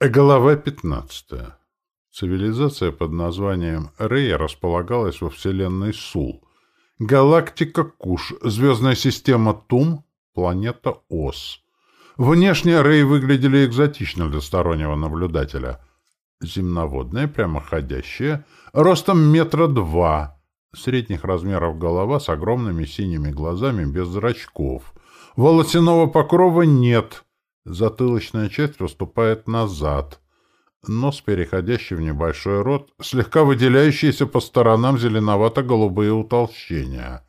Глава 15. Цивилизация под названием Рея располагалась во вселенной Сул. Галактика Куш, звездная система Тум, планета Ос. Внешне Рей выглядели экзотично для стороннего наблюдателя. Земноводная, прямоходящая, ростом метра два, средних размеров голова с огромными синими глазами без зрачков. Волосяного покрова нет — Затылочная часть выступает назад. Нос, переходящий в небольшой рот, слегка выделяющиеся по сторонам зеленовато-голубые утолщения.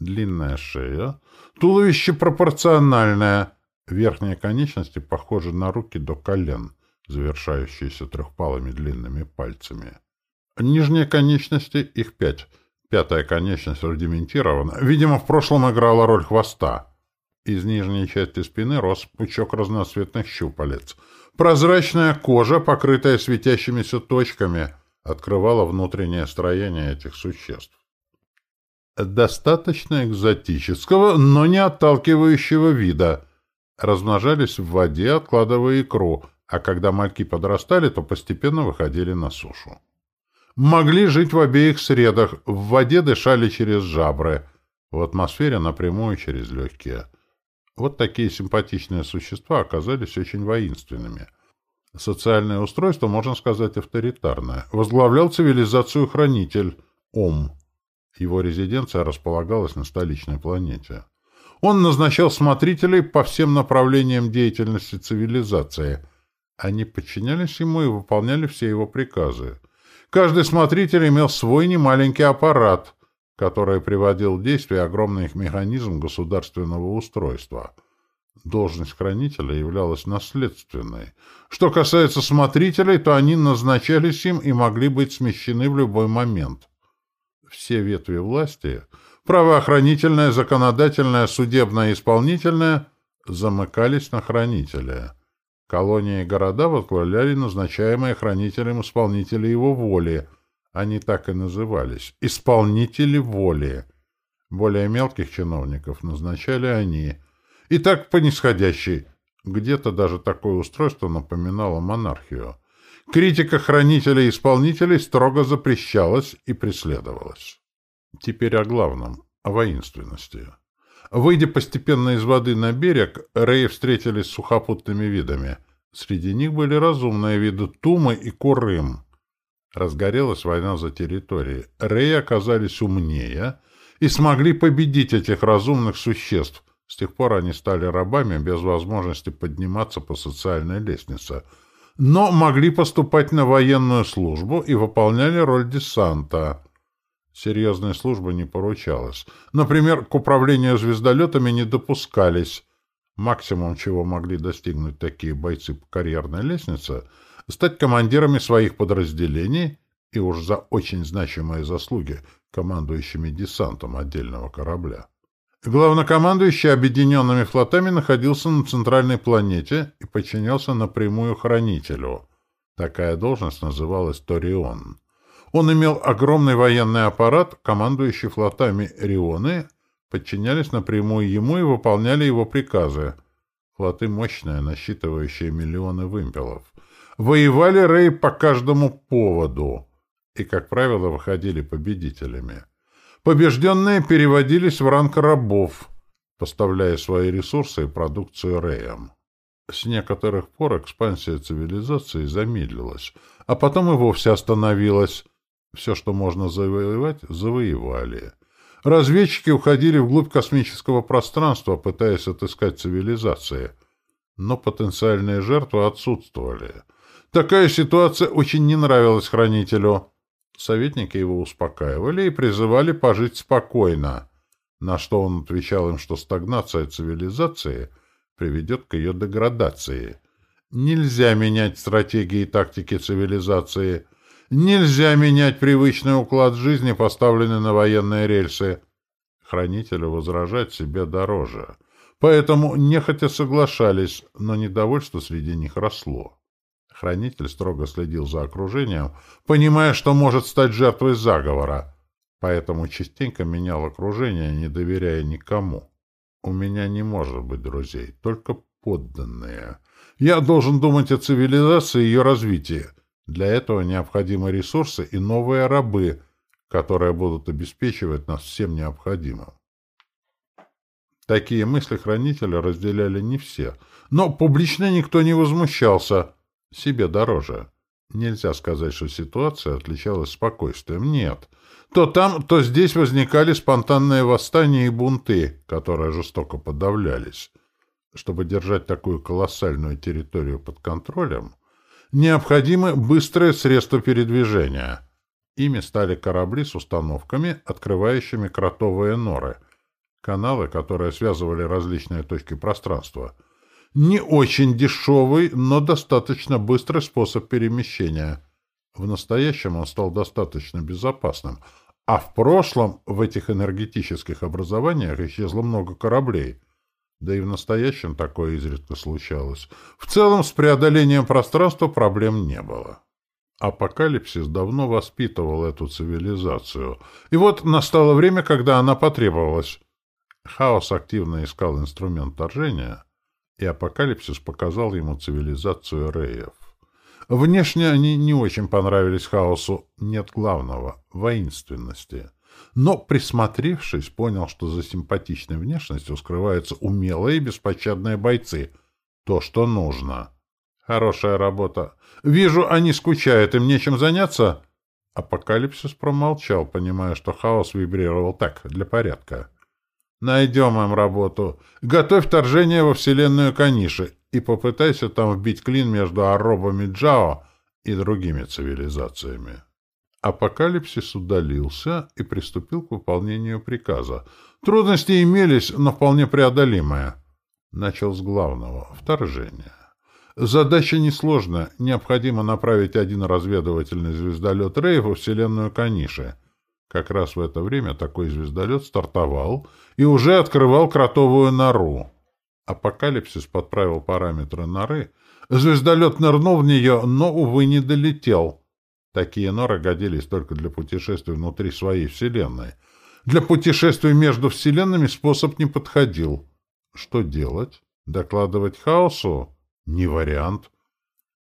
Длинная шея. Туловище пропорциональное. Верхние конечности похожи на руки до колен, завершающиеся трехпалыми длинными пальцами. Нижние конечности, их пять. Пятая конечность рудиментирована. Видимо, в прошлом играла роль хвоста. Из нижней части спины рос пучок разноцветных щупалец. Прозрачная кожа, покрытая светящимися точками, открывала внутреннее строение этих существ. Достаточно экзотического, но не отталкивающего вида. Размножались в воде, откладывая икру, а когда мальки подрастали, то постепенно выходили на сушу. Могли жить в обеих средах, в воде дышали через жабры, в атмосфере напрямую через легкие. Вот такие симпатичные существа оказались очень воинственными. Социальное устройство, можно сказать, авторитарное. Возглавлял цивилизацию хранитель Ом. Его резиденция располагалась на столичной планете. Он назначал смотрителей по всем направлениям деятельности цивилизации. Они подчинялись ему и выполняли все его приказы. Каждый смотритель имел свой немаленький аппарат, который приводил в действие огромный механизм государственного устройства. Должность хранителя являлась наследственной. Что касается смотрителей, то они назначались им и могли быть смещены в любой момент. Все ветви власти — правоохранительная, законодательная, судебная исполнительная — замыкались на хранителя. Колонии и города возглавляли назначаемые хранителем исполнители его воли — они так и назывались — исполнители воли. Более мелких чиновников назначали они. И так по нисходящей. Где-то даже такое устройство напоминало монархию. Критика хранителей и исполнителей строго запрещалась и преследовалась. Теперь о главном — о воинственности. Выйдя постепенно из воды на берег, Реи встретились с сухопутными видами. Среди них были разумные виды Тумы и Курым — Разгорелась война за территории. Реи оказались умнее и смогли победить этих разумных существ. С тех пор они стали рабами без возможности подниматься по социальной лестнице, но могли поступать на военную службу и выполняли роль десанта. Серьезной службы не поручалось. Например, к управлению звездолетами не допускались. Максимум, чего могли достигнуть такие бойцы по карьерной лестнице — стать командирами своих подразделений и уж за очень значимые заслуги командующими десантом отдельного корабля. Главнокомандующий объединенными флотами находился на центральной планете и подчинялся напрямую хранителю. Такая должность называлась Торион. Он имел огромный военный аппарат, командующий флотами Рионы подчинялись напрямую ему и выполняли его приказы. Флоты мощные, насчитывающие миллионы вымпелов. Воевали Рэй по каждому поводу и, как правило, выходили победителями. Побежденные переводились в ранг рабов, поставляя свои ресурсы и продукцию Рэям. С некоторых пор экспансия цивилизации замедлилась, а потом и вовсе остановилась. Все, что можно завоевать, завоевали. Разведчики уходили вглубь космического пространства, пытаясь отыскать цивилизации. Но потенциальные жертвы отсутствовали — Такая ситуация очень не нравилась хранителю. Советники его успокаивали и призывали пожить спокойно, на что он отвечал им, что стагнация цивилизации приведет к ее деградации. Нельзя менять стратегии и тактики цивилизации. Нельзя менять привычный уклад жизни, поставленный на военные рельсы. Хранителю возражать себе дороже. Поэтому нехотя соглашались, но недовольство среди них росло. Хранитель строго следил за окружением, понимая, что может стать жертвой заговора, поэтому частенько менял окружение, не доверяя никому. «У меня не может быть друзей, только подданные. Я должен думать о цивилизации и ее развитии. Для этого необходимы ресурсы и новые рабы, которые будут обеспечивать нас всем необходимым. Такие мысли хранителя разделяли не все, но публично никто не возмущался. Себе дороже. Нельзя сказать, что ситуация отличалась спокойствием. Нет. То там, то здесь возникали спонтанные восстания и бунты, которые жестоко подавлялись. Чтобы держать такую колоссальную территорию под контролем, необходимы быстрые средства передвижения. Ими стали корабли с установками, открывающими кротовые норы, каналы, которые связывали различные точки пространства — не очень дешевый, но достаточно быстрый способ перемещения. В настоящем он стал достаточно безопасным, а в прошлом в этих энергетических образованиях исчезло много кораблей. Да и в настоящем такое изредка случалось. В целом с преодолением пространства проблем не было. Апокалипсис давно воспитывал эту цивилизацию. И вот настало время, когда она потребовалась. Хаос активно искал инструмент вторжения — и апокалипсис показал ему цивилизацию Реев. Внешне они не очень понравились хаосу, нет главного — воинственности. Но, присмотревшись, понял, что за симпатичной внешностью скрываются умелые и беспощадные бойцы. То, что нужно. Хорошая работа. Вижу, они скучают, им нечем заняться. Апокалипсис промолчал, понимая, что хаос вибрировал так, для порядка. Найдем им работу. Готовь вторжение во вселенную Каниши и попытайся там вбить клин между аробами Джао и другими цивилизациями. Апокалипсис удалился и приступил к выполнению приказа. Трудности имелись, но вполне преодолимые. Начал с главного — вторжения. Задача несложная. Необходимо направить один разведывательный звездолет Рей во вселенную Каниши — как раз в это время такой звездолет стартовал и уже открывал кротовую нору. Апокалипсис подправил параметры норы. Звездолет нырнул в нее, но, увы, не долетел. Такие норы годились только для путешествий внутри своей Вселенной. Для путешествий между Вселенными способ не подходил. Что делать? Докладывать хаосу? Не вариант.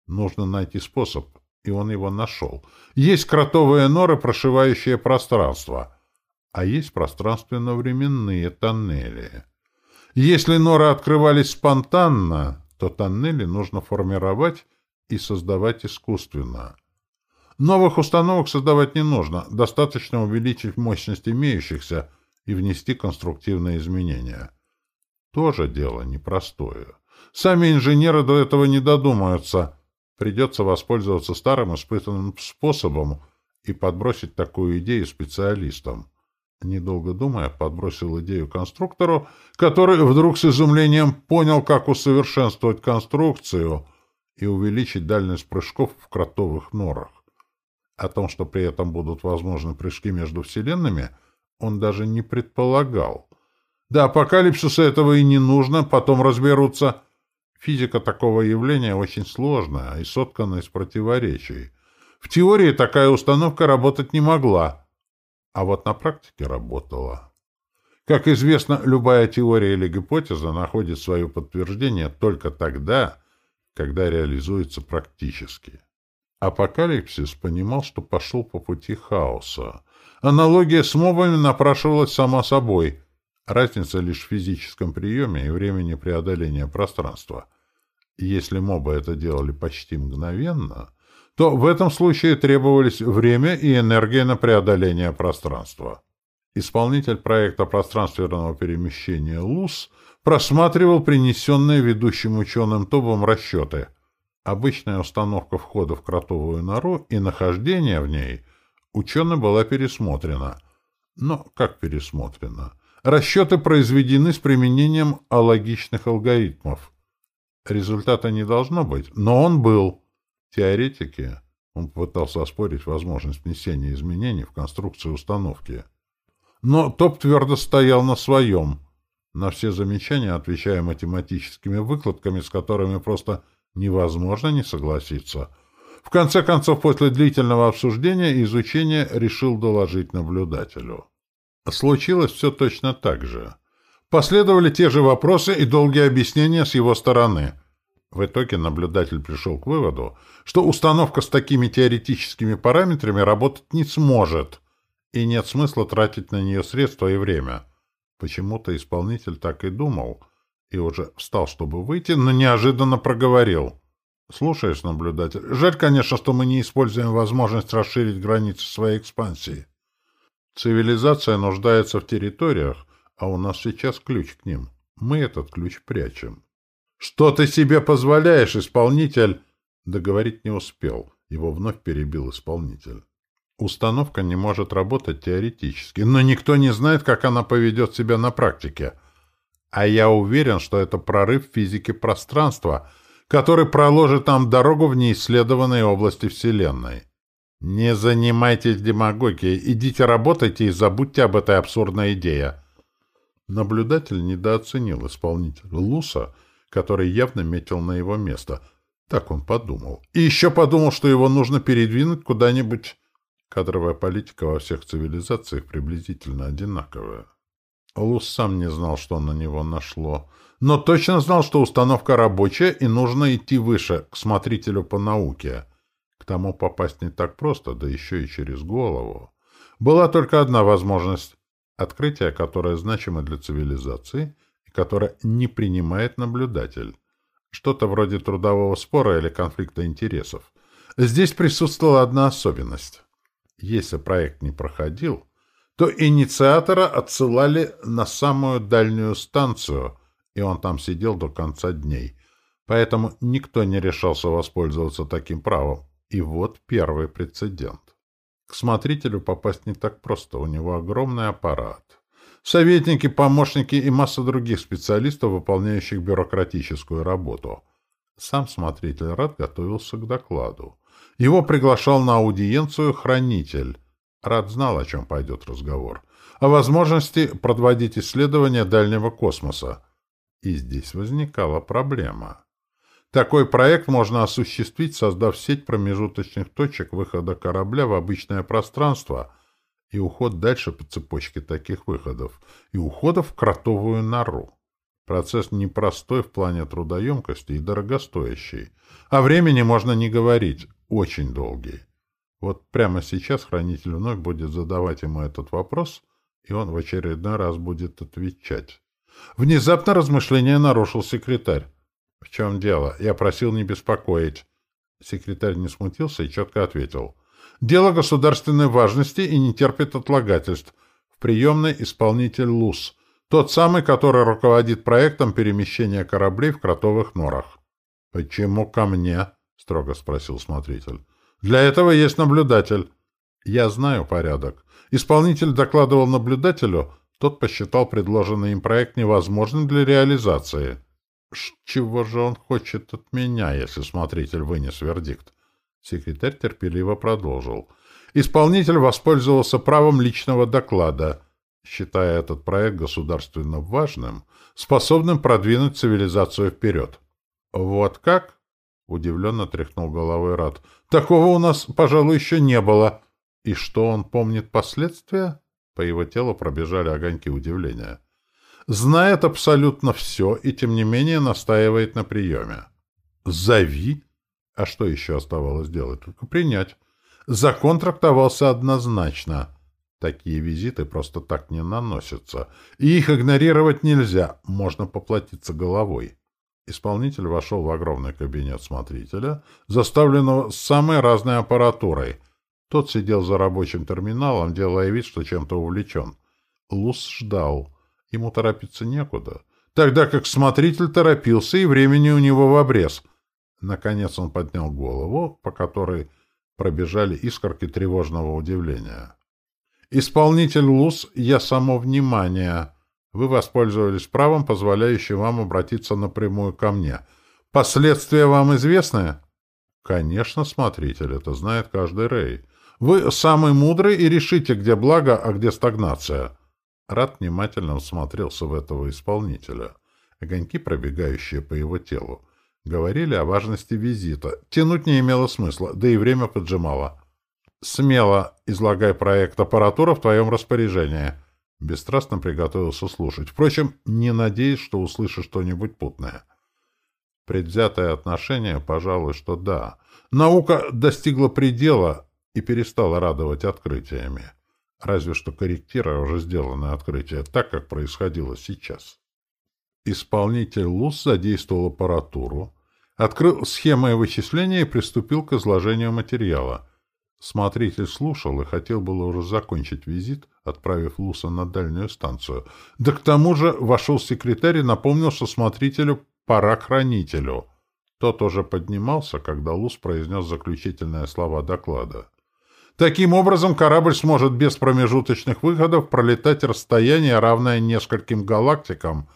Нужно найти способ и он его нашел. Есть кротовые норы, прошивающие пространство, а есть пространственно-временные тоннели. Если норы открывались спонтанно, то тоннели нужно формировать и создавать искусственно. Новых установок создавать не нужно, достаточно увеличить мощность имеющихся и внести конструктивные изменения. Тоже дело непростое. Сами инженеры до этого не додумаются – Придется воспользоваться старым испытанным способом и подбросить такую идею специалистам. Недолго думая, подбросил идею конструктору, который вдруг с изумлением понял, как усовершенствовать конструкцию и увеличить дальность прыжков в кротовых норах. О том, что при этом будут возможны прыжки между вселенными, он даже не предполагал. Да, апокалипсиса этого и не нужно, потом разберутся — Физика такого явления очень сложная и соткана из противоречий. В теории такая установка работать не могла, а вот на практике работала. Как известно, любая теория или гипотеза находит свое подтверждение только тогда, когда реализуется практически. Апокалипсис понимал, что пошел по пути хаоса. Аналогия с мобами напрашивалась сама собой. Разница лишь в физическом приеме и времени преодоления пространства. Если мобы это делали почти мгновенно, то в этом случае требовались время и энергия на преодоление пространства. Исполнитель проекта пространственного перемещения ЛУС просматривал принесенные ведущим ученым ТОБом расчеты. Обычная установка входа в кротовую нору и нахождение в ней ученым была пересмотрена. Но как пересмотрена? Расчеты произведены с применением алогичных алгоритмов – Результата не должно быть, но он был. Теоретики, он попытался оспорить возможность внесения изменений в конструкцию установки. Но ТОП твердо стоял на своем. На все замечания отвечая математическими выкладками, с которыми просто невозможно не согласиться. В конце концов, после длительного обсуждения и изучения решил доложить наблюдателю. Случилось все точно так же. Последовали те же вопросы и долгие объяснения с его стороны. В итоге наблюдатель пришел к выводу, что установка с такими теоретическими параметрами работать не сможет, и нет смысла тратить на нее средства и время. Почему-то исполнитель так и думал, и уже встал, чтобы выйти, но неожиданно проговорил. «Слушаешь, наблюдатель, жаль, конечно, что мы не используем возможность расширить границы своей экспансии. Цивилизация нуждается в территориях, а у нас сейчас ключ к ним. Мы этот ключ прячем». «Что ты себе позволяешь, исполнитель?» Договорить не успел. Его вновь перебил исполнитель. Установка не может работать теоретически, но никто не знает, как она поведет себя на практике. А я уверен, что это прорыв в физике пространства, который проложит нам дорогу в неисследованной области Вселенной. Не занимайтесь демагогией, идите работайте и забудьте об этой абсурдной идее. Наблюдатель недооценил исполнителя Луса, который явно метил на его место. Так он подумал. И еще подумал, что его нужно передвинуть куда-нибудь Кадровая политика во всех цивилизациях приблизительно одинаковая. Лус сам не знал, что на него нашло, но точно знал, что установка рабочая и нужно идти выше, к смотрителю по науке. К тому попасть не так просто, да еще и через голову. Была только одна возможность — открытие, которое значимо для цивилизации и которое не принимает наблюдатель. Что-то вроде трудового спора или конфликта интересов. Здесь присутствовала одна особенность. Если проект не проходил, то инициатора отсылали на самую дальнюю станцию, и он там сидел до конца дней. Поэтому никто не решался воспользоваться таким правом. И вот первый прецедент. К смотрителю попасть не так просто, у него огромный аппарат. Советники, помощники и масса других специалистов, выполняющих бюрократическую работу. Сам смотритель Рад готовился к докладу. Его приглашал на аудиенцию хранитель. Рад знал, о чем пойдет разговор. О возможности проводить исследования дальнего космоса. И здесь возникала проблема. Такой проект можно осуществить, создав сеть промежуточных точек выхода корабля в обычное пространство и уход дальше по цепочке таких выходов, и ухода в кротовую нору. Процесс непростой в плане трудоемкости и дорогостоящий. О времени можно не говорить очень долгий. Вот прямо сейчас хранитель вновь будет задавать ему этот вопрос, и он в очередной раз будет отвечать. Внезапно размышление нарушил секретарь. — В чем дело? Я просил не беспокоить. Секретарь не смутился и четко ответил. — Дело государственной важности и не терпит отлагательств. В приемной исполнитель ЛУС. Тот самый, который руководит проектом перемещения кораблей в кротовых норах. — Почему ко мне? — строго спросил смотритель. «Для этого есть наблюдатель». «Я знаю порядок. Исполнитель докладывал наблюдателю, тот посчитал предложенный им проект невозможным для реализации». «Чего же он хочет от меня, если смотритель вынес вердикт?» Секретарь терпеливо продолжил. «Исполнитель воспользовался правом личного доклада, считая этот проект государственно важным, способным продвинуть цивилизацию вперед». «Вот как?» — удивленно тряхнул головой Рад. — Такого у нас, пожалуй, еще не было. — И что он помнит последствия? По его телу пробежали огоньки удивления. — Знает абсолютно все и, тем не менее, настаивает на приеме. — Зови. А что еще оставалось делать? Только принять. Закон трактовался однозначно. Такие визиты просто так не наносятся. И их игнорировать нельзя. Можно поплатиться головой. Исполнитель вошел в огромный кабинет смотрителя, заставленного самой разной аппаратурой. Тот сидел за рабочим терминалом, делая вид, что чем-то увлечен. Лус ждал. Ему торопиться некуда. Тогда как смотритель торопился, и времени у него в обрез. Наконец он поднял голову, по которой пробежали искорки тревожного удивления. «Исполнитель Лус, я само внимание!» Вы воспользовались правом, позволяющим вам обратиться напрямую ко мне. Последствия вам известны? Конечно, смотритель, это знает каждый Рей. Вы самый мудрый и решите, где благо, а где стагнация. Рад внимательно всмотрелся в этого исполнителя. Огоньки, пробегающие по его телу, говорили о важности визита. Тянуть не имело смысла, да и время поджимало. «Смело излагай проект аппаратура в твоем распоряжении». Бесстрастно приготовился слушать. Впрочем, не надеясь, что услышишь что-нибудь путное. Предвзятое отношение, пожалуй, что да. Наука достигла предела и перестала радовать открытиями. Разве что корректируя уже сделанное открытие так, как происходило сейчас. Исполнитель ЛУС задействовал аппаратуру, открыл схемы вычисления и приступил к изложению материала. Смотритель слушал и хотел было уже закончить визит, отправив Луса на дальнюю станцию. Да к тому же вошел секретарь и напомнил, что смотрителю пора к хранителю. Тот уже поднимался, когда Лус произнес заключительные слова доклада. Таким образом, корабль сможет без промежуточных выходов пролетать расстояние, равное нескольким галактикам,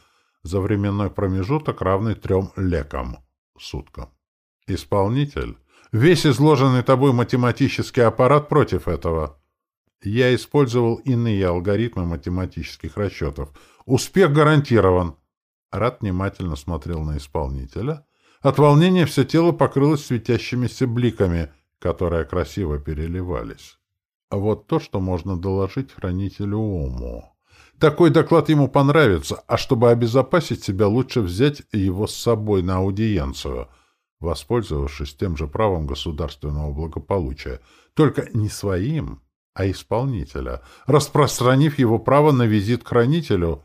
за временной промежуток, равный трем лекам суткам. Исполнитель. Весь изложенный тобой математический аппарат против этого. Я использовал иные алгоритмы математических расчетов. Успех гарантирован. Рад внимательно смотрел на исполнителя. От волнения все тело покрылось светящимися бликами, которые красиво переливались. Вот то, что можно доложить хранителю Ому. Такой доклад ему понравится, а чтобы обезопасить себя, лучше взять его с собой на аудиенцию, воспользовавшись тем же правом государственного благополучия, только не своим, а исполнителя, распространив его право на визит к хранителю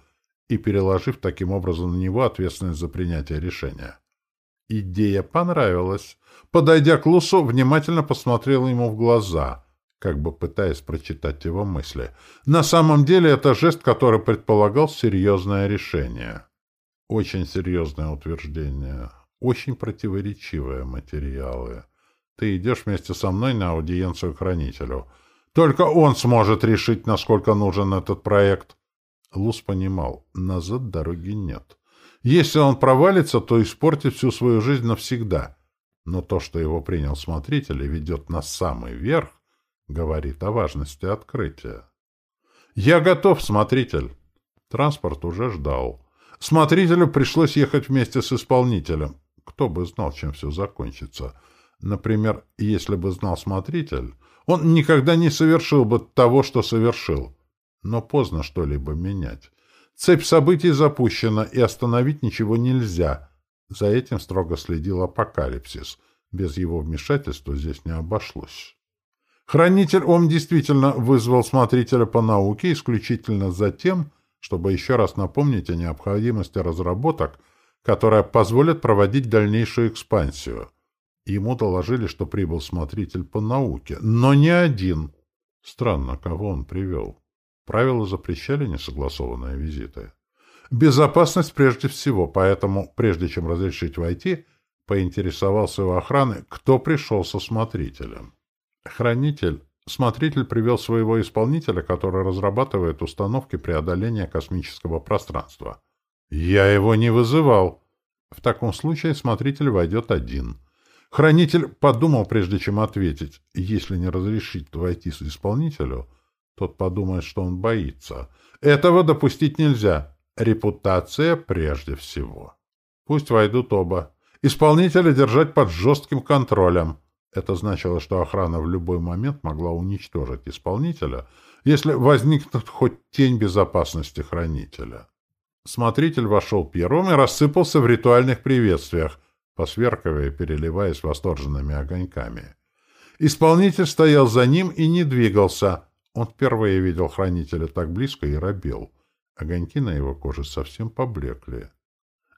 и переложив таким образом на него ответственность за принятие решения. Идея понравилась. Подойдя к Лусу, внимательно посмотрел ему в глаза, как бы пытаясь прочитать его мысли. На самом деле это жест, который предполагал серьезное решение. Очень серьезное утверждение. Очень противоречивые материалы. Ты идешь вместе со мной на аудиенцию к хранителю — только он сможет решить, насколько нужен этот проект. Лус понимал, назад дороги нет. Если он провалится, то испортит всю свою жизнь навсегда. Но то, что его принял смотритель и ведет на самый верх, говорит о важности открытия. «Я готов, смотритель!» Транспорт уже ждал. Смотрителю пришлось ехать вместе с исполнителем. Кто бы знал, чем все закончится. Например, если бы знал смотритель, он никогда не совершил бы того, что совершил. Но поздно что-либо менять. Цепь событий запущена, и остановить ничего нельзя. За этим строго следил апокалипсис. Без его вмешательства здесь не обошлось. Хранитель Ом действительно вызвал смотрителя по науке исключительно за тем, чтобы еще раз напомнить о необходимости разработок, которые позволят проводить дальнейшую экспансию. Ему доложили, что прибыл смотритель по науке, но не один. Странно, кого он привел. Правила запрещали несогласованные визиты. Безопасность прежде всего, поэтому, прежде чем разрешить войти, поинтересовался у охраны, кто пришел со смотрителем. Хранитель, смотритель привел своего исполнителя, который разрабатывает установки преодоления космического пространства. Я его не вызывал. В таком случае смотритель войдет один. Хранитель подумал, прежде чем ответить. Если не разрешить войти с исполнителю, тот подумает, что он боится. Этого допустить нельзя. Репутация прежде всего. Пусть войдут оба. Исполнителя держать под жестким контролем. Это значило, что охрана в любой момент могла уничтожить исполнителя, если возникнет хоть тень безопасности хранителя. Смотритель вошел первым и рассыпался в ритуальных приветствиях, посверкивая и переливаясь восторженными огоньками. Исполнитель стоял за ним и не двигался. Он впервые видел хранителя так близко и робел. Огоньки на его коже совсем поблекли.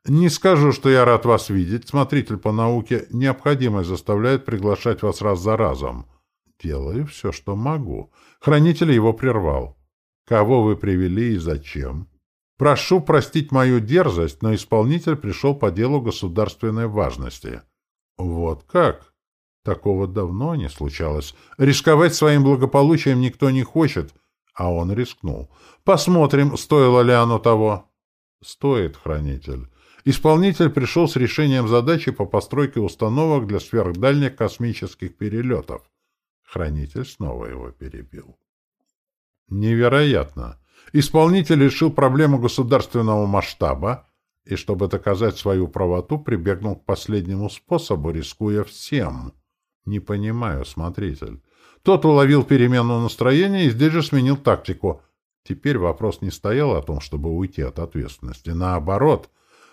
«Не скажу, что я рад вас видеть. Смотритель по науке необходимость заставляет приглашать вас раз за разом. Делаю все, что могу». Хранитель его прервал. «Кого вы привели и зачем?» Прошу простить мою дерзость, но исполнитель пришел по делу государственной важности. Вот как? Такого давно не случалось. Рисковать своим благополучием никто не хочет, а он рискнул. Посмотрим, стоило ли оно того. Стоит, хранитель. Исполнитель пришел с решением задачи по постройке установок для сверхдальних космических перелетов. Хранитель снова его перебил. Невероятно! Исполнитель решил проблему государственного масштаба и, чтобы доказать свою правоту, прибегнул к последнему способу, рискуя всем. Не понимаю, смотритель. Тот уловил перемену настроения и здесь же сменил тактику. Теперь вопрос не стоял о том, чтобы уйти от ответственности. Наоборот,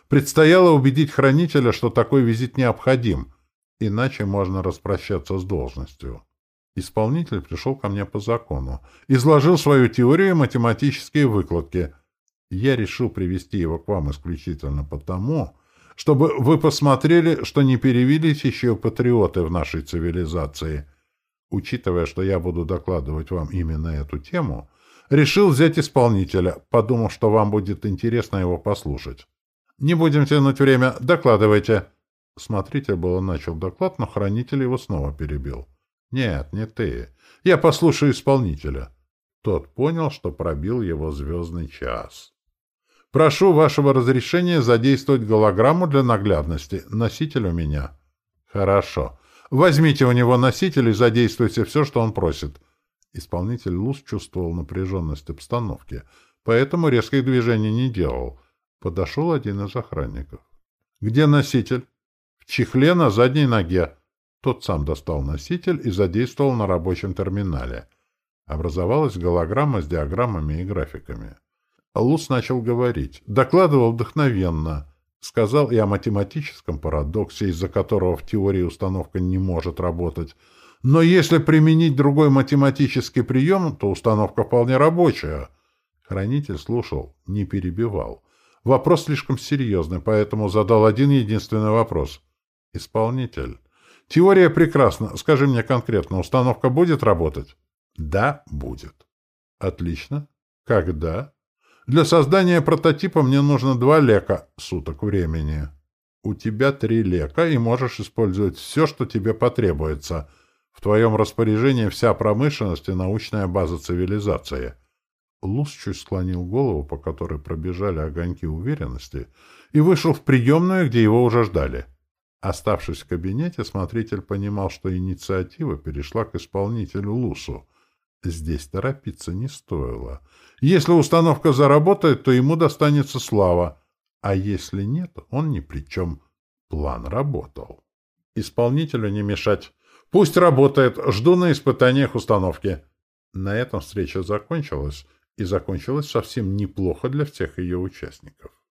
предстояло убедить хранителя, что такой визит необходим, иначе можно распрощаться с должностью. Исполнитель пришел ко мне по закону, изложил свою теорию и математические выкладки. Я решил привести его к вам исключительно потому, чтобы вы посмотрели, что не перевелись еще патриоты в нашей цивилизации. Учитывая, что я буду докладывать вам именно эту тему, решил взять исполнителя, подумав, что вам будет интересно его послушать. Не будем тянуть время, докладывайте. Смотритель было начал доклад, но хранитель его снова перебил. Нет, не ты. Я послушаю исполнителя. Тот понял, что пробил его звездный час. Прошу вашего разрешения задействовать голограмму для наглядности. Носитель у меня. Хорошо. Возьмите у него носитель и задействуйте все, что он просит. Исполнитель Луз чувствовал напряженность обстановки, поэтому резких движений не делал. Подошел один из охранников. «Где носитель?» «В чехле на задней ноге». Тот сам достал носитель и задействовал на рабочем терминале. Образовалась голограмма с диаграммами и графиками. Лус начал говорить. Докладывал вдохновенно. Сказал и о математическом парадоксе, из-за которого в теории установка не может работать. Но если применить другой математический прием, то установка вполне рабочая. Хранитель слушал, не перебивал. Вопрос слишком серьезный, поэтому задал один единственный вопрос. Исполнитель. Теория прекрасна. Скажи мне конкретно, установка будет работать? Да, будет. Отлично. Когда? Для создания прототипа мне нужно два лека суток времени. У тебя три лека, и можешь использовать все, что тебе потребуется. В твоем распоряжении вся промышленность и научная база цивилизации. Лус чуть склонил голову, по которой пробежали огоньки уверенности, и вышел в приемную, где его уже ждали. Оставшись в кабинете, смотритель понимал, что инициатива перешла к исполнителю Лусу. Здесь торопиться не стоило. Если установка заработает, то ему достанется слава, а если нет, он ни при чем. План работал. Исполнителю не мешать. Пусть работает, жду на испытаниях установки. На этом встреча закончилась, и закончилась совсем неплохо для всех ее участников.